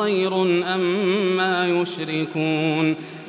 خير أما يشركون